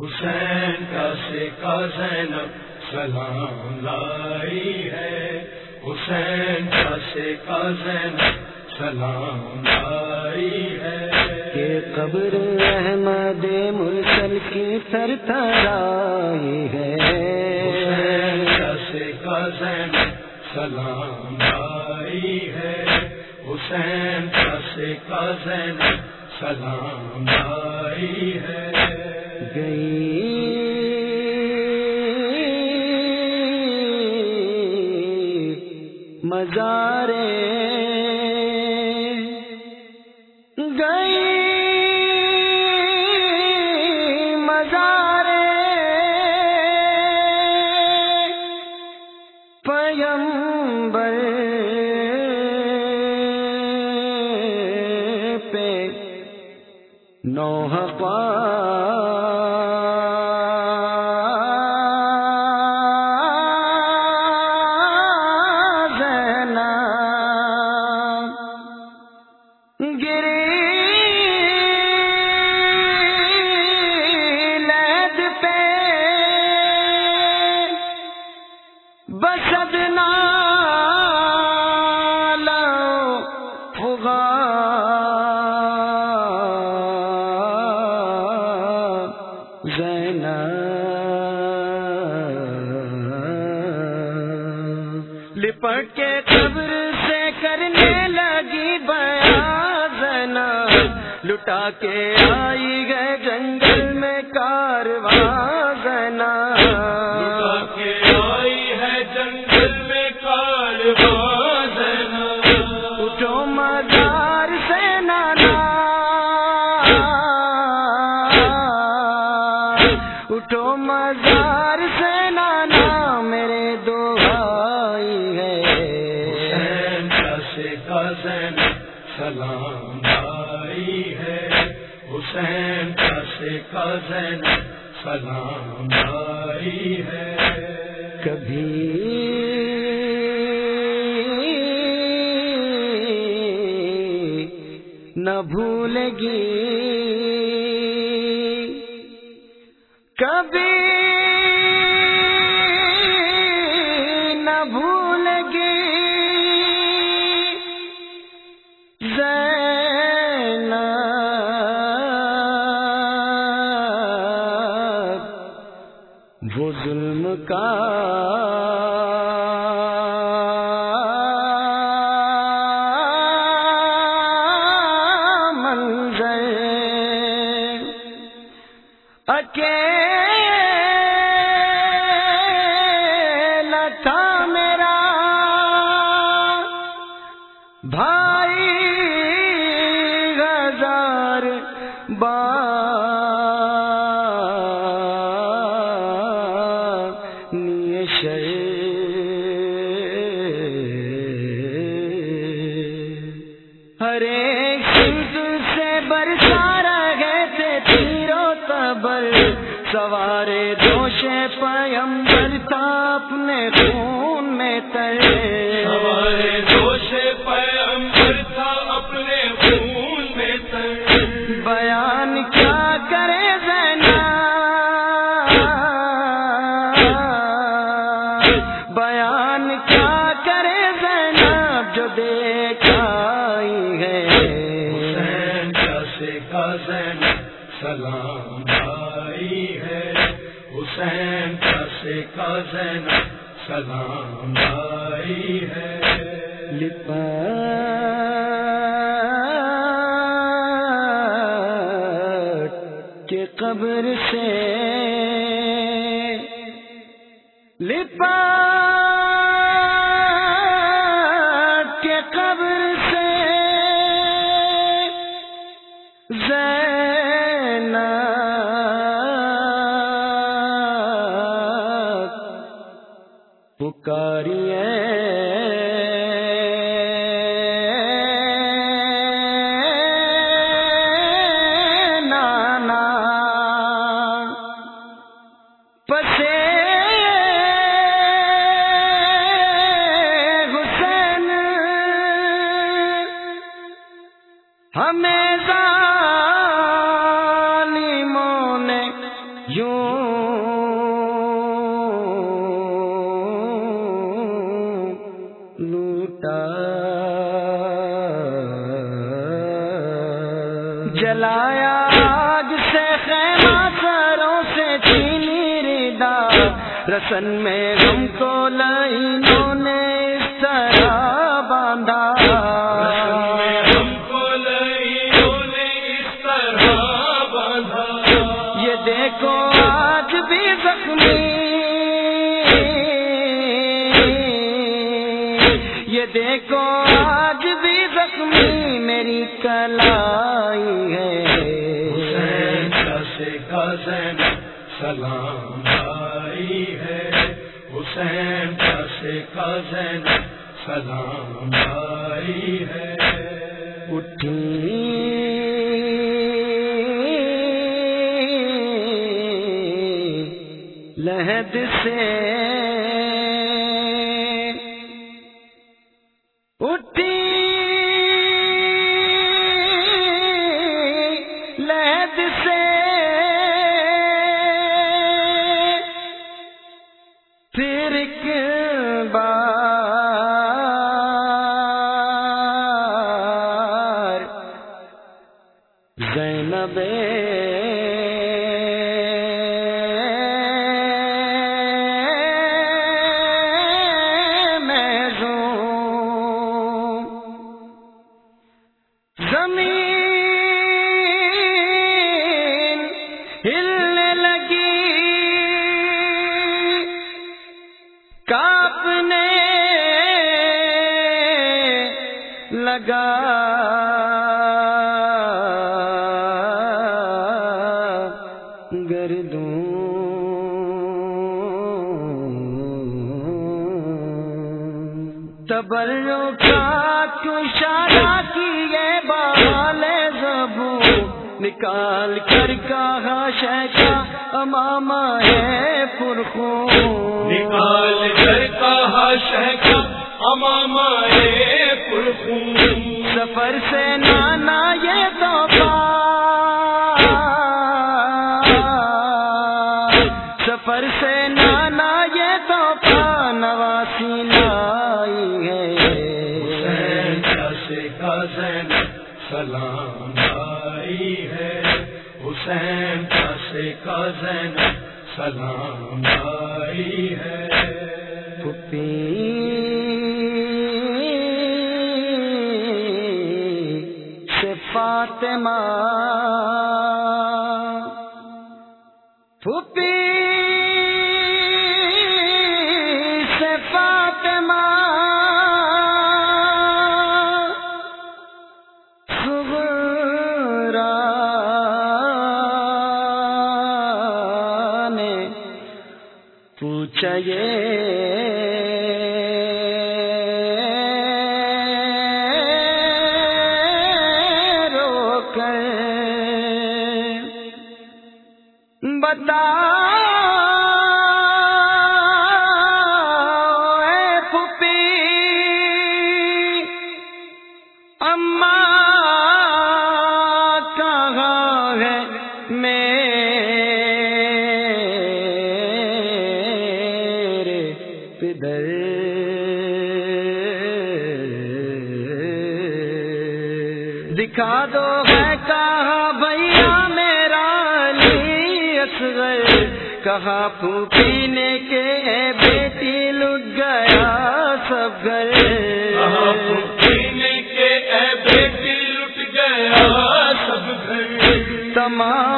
حسین کا سکا زینب سلام لائی ہے۔ حسین کا سکا زینب سلام لائی ہے۔ کہ قبر احمد مرسل کی سر ترائی ہے۔ حسین کا سکا زینب سلام لائی ہے۔ حسین کا سکا زینب سلام لائی گئی۔ مزارے گئی۔ مزارے پیمبر کے آئی گئے جنگل میں کارواں کے آئی ہے جنگل میں کارواں زنا اٹھو مزار سے نانا۔ اٹھو مزار سے نانا میرے دو بھائی ہے سلام۔ حسین سے سکا سلام آئی ہے۔ کبھی نہ بھول گی کا منظر اکیلے سوارے دوشے پیمبر تھا اپنے خون میں ترے ہمارے دوش پیغمبر تھا اپنے خون میں تر بیان کیا کرے زینا؟ بیان کیا کرے زینا جو دیکھائی ہے؟ حسین کا زینب سلام ہے حسین کا سکا زینب سلام آئی ہے۔ لپا کے قبر سے پکاریے جلایا آگ سے خیمہ سروں سے چینی ردا۔ رسن میں ہم کو لائنوں نے اس طرح باندھا۔ ہم کو لئیوں نے اس طرح باندھا۔ یہ دیکھو آج بھی زخمی یہ دیکھو آج بھی زخمی میری کلائی ہے۔ حسین سلام آئی ہے۔ حسین سے کا زین سلام آئی ہے۔ اٹھی۔ لہد سے زمین گردوں۔ تبرو کا کیوں شادہ کی یہ بال زبو نکال کر کہا شیخا اماما ہے پرخون نکال کر کہا شیخ اماما پرخون سفر سے نانا یہ تو یہ تو نواسی لائی ہے۔ کا زین سلام آئی ہے۔ حسین کا زین سلام آئی ہے۔ سے فاطمہ پوچھا رو کر بتا۔ دکھا دو ہے کہا بھیا میرا علی اصغر کہا پھوپھی نے کے بیٹی لٹ گیا سب گھر؟ کہاں پینے کے بیٹی لٹ گیا سب گھر؟ تمام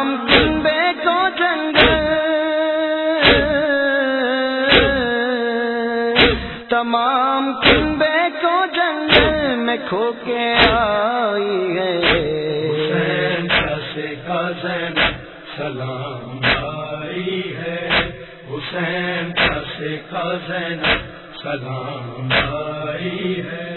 جنگل میں کے آئی ہے۔ حسین سلام آئی ہے۔ حسین سے کا زین سلام آئی ہے۔